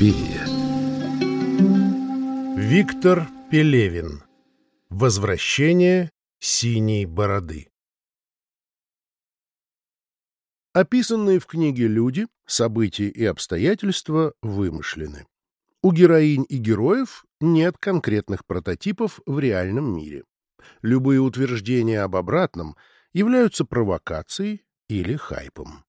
Энциклопедия. Виктор Пелевин. Возвращение синей бороды. Описанные в книге люди, события и обстоятельства вымышлены. У героинь и героев нет конкретных прототипов в реальном мире. Любые утверждения об обратном являются провокацией или хайпом.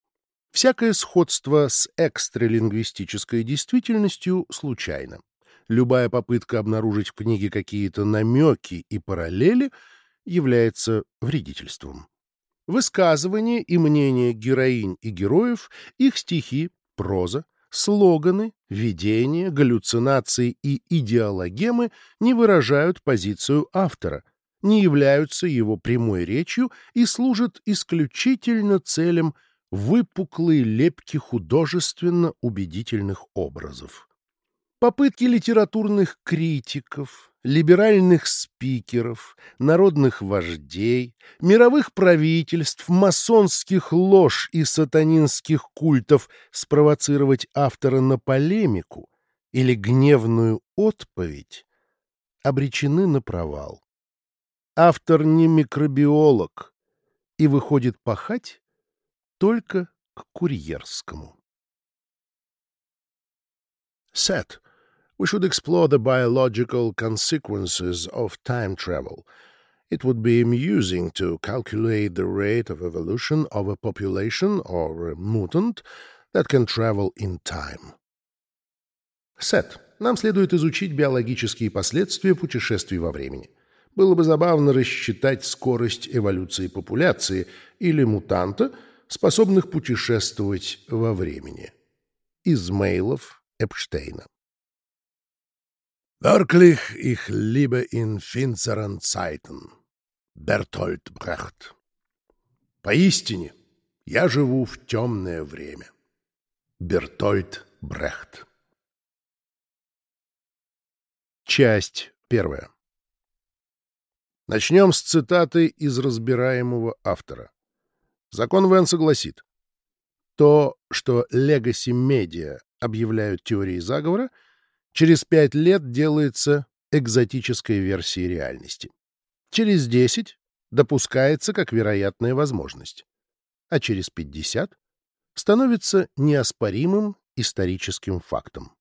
Всякое сходство с экстралингвистической действительностью случайно. Любая попытка обнаружить в книге какие-то намеки и параллели является вредительством. Высказывания и мнения героинь и героев, их стихи, проза, слоганы, видения, галлюцинации и идеологемы не выражают позицию автора, не являются его прямой речью и служат исключительно целям выпуклой лепки художественно убедительных образов. Попытки литературных критиков, либеральных спикеров, народных вождей, мировых правительств, масонских лож и сатанинских культов спровоцировать автора на полемику или гневную отповедь обречены на провал. Автор не микробиолог и выходит пахать только к курьерскому. Set. We should explore the biological consequences of time travel. It would be amusing to calculate the rate of evolution of a population or a mutant that can travel in time. Сет. Нам следует изучить биологические последствия путешествий во времени. Было бы забавно рассчитать скорость эволюции популяции или мутанта — способных путешествовать во времени. Из мейлов Эпштейна. Wirklich, ich liebe in finsteren Zeiten. Бертольд Брехт. Поистине, я живу в темное время. Бертольд Брехт. Часть первая. Начнем с цитаты из разбираемого автора. Закон Венса гласит, то, что Legacy Media объявляют теорией заговора, через пять лет делается экзотической версией реальности. Через десять допускается как вероятная возможность, а через пятьдесят становится неоспоримым историческим фактом.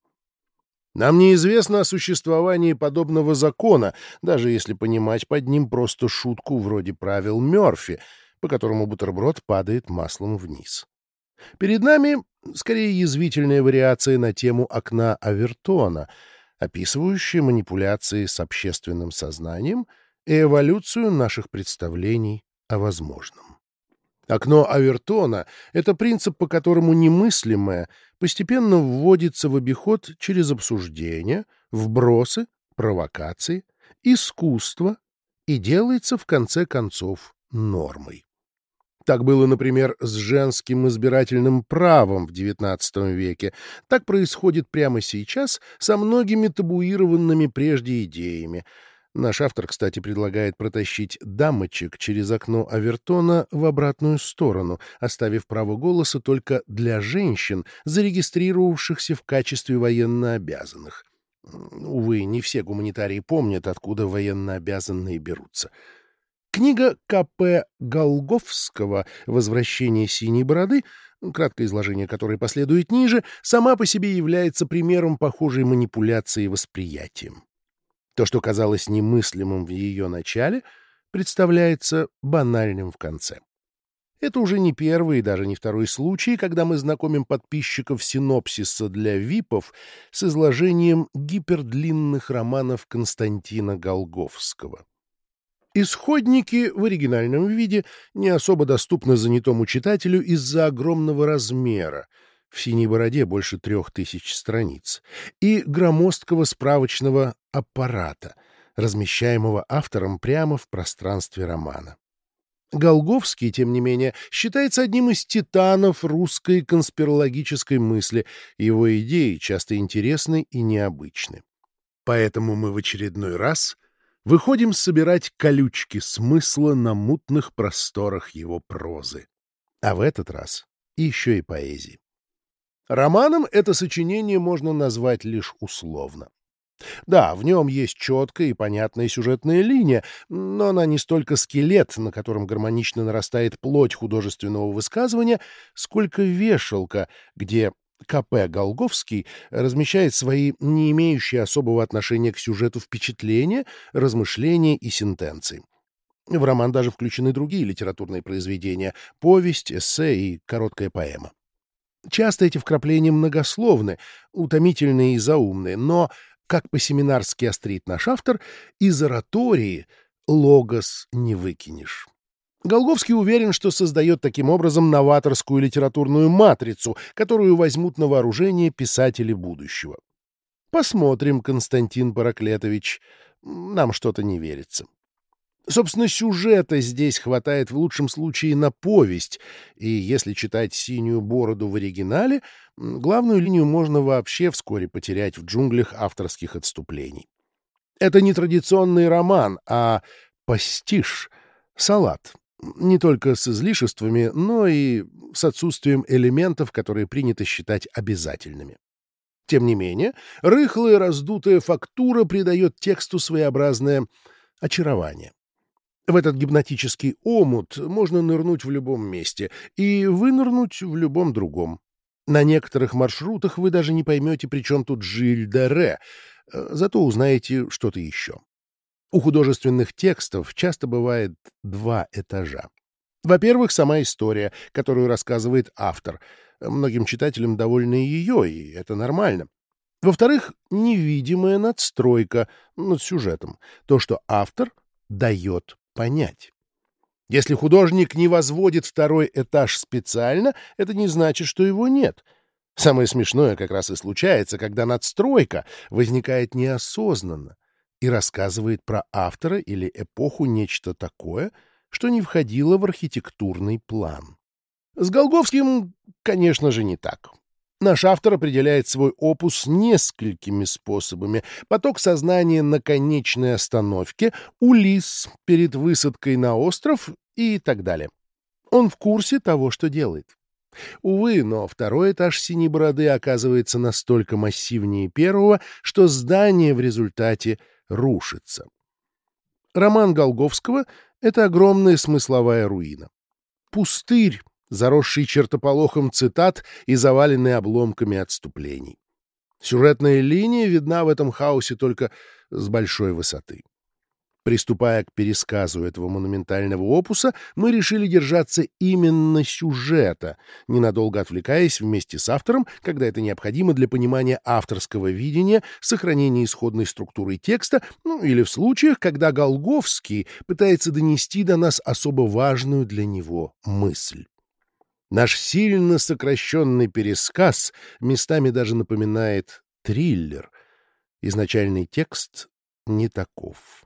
Нам неизвестно о существовании подобного закона, даже если понимать под ним просто шутку вроде правил Мёрфи — по которому бутерброд падает маслом вниз. Перед нами скорее язвительная вариация на тему окна Авертона, описывающая манипуляции с общественным сознанием и эволюцию наших представлений о возможном. Окно Авертона — это принцип, по которому немыслимое постепенно вводится в обиход через обсуждения, вбросы, провокации, искусство и делается в конце концов нормой. Так было, например, с женским избирательным правом в XIX веке. Так происходит прямо сейчас со многими табуированными прежде идеями. Наш автор, кстати, предлагает протащить дамочек через окно Авертона в обратную сторону, оставив право голоса только для женщин, зарегистрировавшихся в качестве военнообязанных. Увы, не все гуманитарии помнят, откуда военнообязанные берутся. Книга К.П. Голговского «Возвращение синей бороды», краткое изложение которой последует ниже, сама по себе является примером похожей манипуляции восприятием. То, что казалось немыслимым в ее начале, представляется банальным в конце. Это уже не первый и даже не второй случай, когда мы знакомим подписчиков синопсиса для ВИПов с изложением гипердлинных романов Константина Голговского. Исходники в оригинальном виде не особо доступны занятому читателю из-за огромного размера, в «Синей бороде» больше трех тысяч страниц, и громоздкого справочного аппарата, размещаемого автором прямо в пространстве романа. Голговский, тем не менее, считается одним из титанов русской конспирологической мысли, его идеи часто интересны и необычны. Поэтому мы в очередной раз — выходим собирать колючки смысла на мутных просторах его прозы. А в этот раз еще и поэзии. Романом это сочинение можно назвать лишь условно. Да, в нем есть четкая и понятная сюжетная линия, но она не столько скелет, на котором гармонично нарастает плоть художественного высказывания, сколько вешалка, где К.П. Голговский размещает свои не имеющие особого отношения к сюжету впечатления, размышления и сентенции. В роман даже включены другие литературные произведения — повесть, эссе и короткая поэма. Часто эти вкрапления многословны, утомительные и заумные, но как по-семинарски острит наш автор, из оратории логос не выкинешь. Голговский уверен, что создает таким образом новаторскую литературную матрицу, которую возьмут на вооружение писатели будущего. Посмотрим, Константин Параклетович, нам что-то не верится. Собственно, сюжета здесь хватает в лучшем случае на повесть, и если читать «Синюю бороду» в оригинале, главную линию можно вообще вскоре потерять в джунглях авторских отступлений. Это не традиционный роман, а пастиш, салат, не только с излишествами, но и с отсутствием элементов, которые принято считать обязательными. Тем не менее, рыхлая раздутая фактура придает тексту своеобразное очарование. В этот гипнотический омут можно нырнуть в любом месте и вынырнуть в любом другом. На некоторых маршрутах вы даже не поймете, при чем тут Жиль-де-Ре, э, зато узнаете что-то еще. У художественных текстов часто бывает два этажа. Во-первых, сама история, которую рассказывает автор. Многим читателям довольны ее, и это нормально. Во-вторых, невидимая надстройка над сюжетом. То, что автор дает понять. Если художник не возводит второй этаж специально, это не значит, что его нет. Самое смешное как раз и случается, когда надстройка возникает неосознанно и рассказывает про автора или эпоху нечто такое, что не входило в архитектурный план. С Голговским, конечно же, не так. Наш автор определяет свой опус несколькими способами. Поток сознания на конечной остановке, Улис перед высадкой на остров и так далее. Он в курсе того, что делает. Увы, но второй этаж Синей Бороды оказывается настолько массивнее первого, что здание в результате рушится. Роман Голговского — это огромная смысловая руина. Пустырь, заросший чертополохом цитат и заваленный обломками отступлений. Сюжетная линия видна в этом хаосе только с большой высоты. Приступая к пересказу этого монументального опуса, мы решили держаться именно сюжета, ненадолго отвлекаясь вместе с автором, когда это необходимо для понимания авторского видения, сохранения исходной структуры текста, ну или в случаях, когда Голговский пытается донести до нас особо важную для него мысль. Наш сильно сокращенный пересказ местами даже напоминает триллер. Изначальный текст не таков.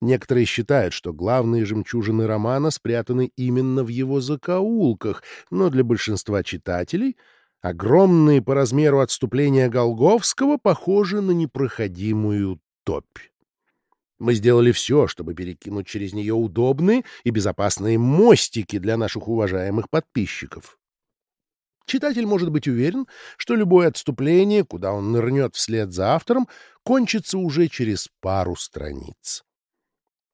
Некоторые считают, что главные жемчужины романа спрятаны именно в его закоулках, но для большинства читателей огромные по размеру отступления Голговского похожи на непроходимую топь. Мы сделали все, чтобы перекинуть через нее удобные и безопасные мостики для наших уважаемых подписчиков. Читатель может быть уверен, что любое отступление, куда он нырнет вслед за автором, кончится уже через пару страниц.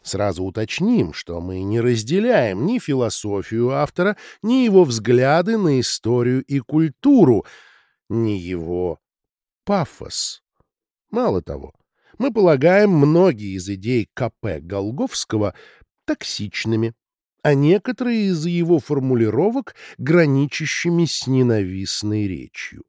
Сразу уточним, что мы не разделяем ни философию автора, ни его взгляды на историю и культуру, ни его пафос. Мало того, мы полагаем многие из идей КП Голговского токсичными, а некоторые из его формулировок граничащими с ненавистной речью.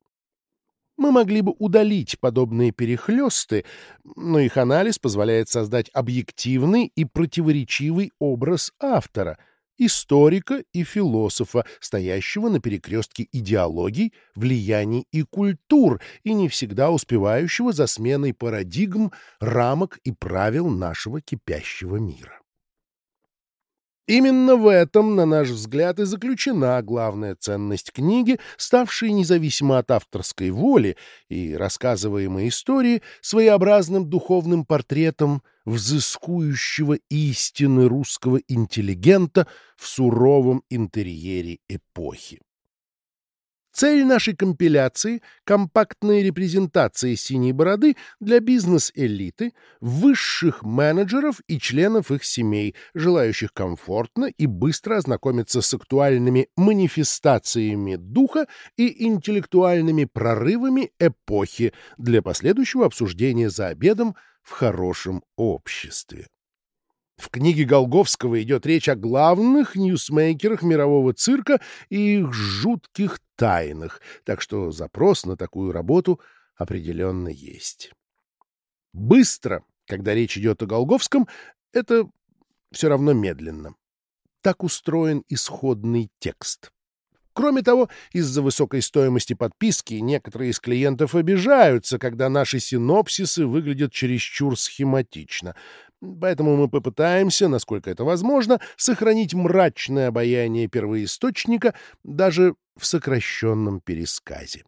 Мы могли бы удалить подобные перехлесты, но их анализ позволяет создать объективный и противоречивый образ автора — историка и философа, стоящего на перекрестке идеологий, влияний и культур, и не всегда успевающего за сменой парадигм, рамок и правил нашего кипящего мира. Именно в этом, на наш взгляд, и заключена главная ценность книги, ставшей независимо от авторской воли и рассказываемой истории своеобразным духовным портретом взыскующего истины русского интеллигента в суровом интерьере эпохи. Цель нашей компиляции — компактная репрезентация «Синей бороды» для бизнес-элиты, высших менеджеров и членов их семей, желающих комфортно и быстро ознакомиться с актуальными манифестациями духа и интеллектуальными прорывами эпохи для последующего обсуждения за обедом в хорошем обществе. В книге Голговского идет речь о главных ньюсмейкерах мирового цирка и их жутких тайнах, так что запрос на такую работу определенно есть. Быстро, когда речь идет о Голговском, это все равно медленно. Так устроен исходный текст. Кроме того, из-за высокой стоимости подписки некоторые из клиентов обижаются, когда наши синопсисы выглядят чересчур схематично. Поэтому мы попытаемся, насколько это возможно, сохранить мрачное обаяние первоисточника даже в сокращенном пересказе.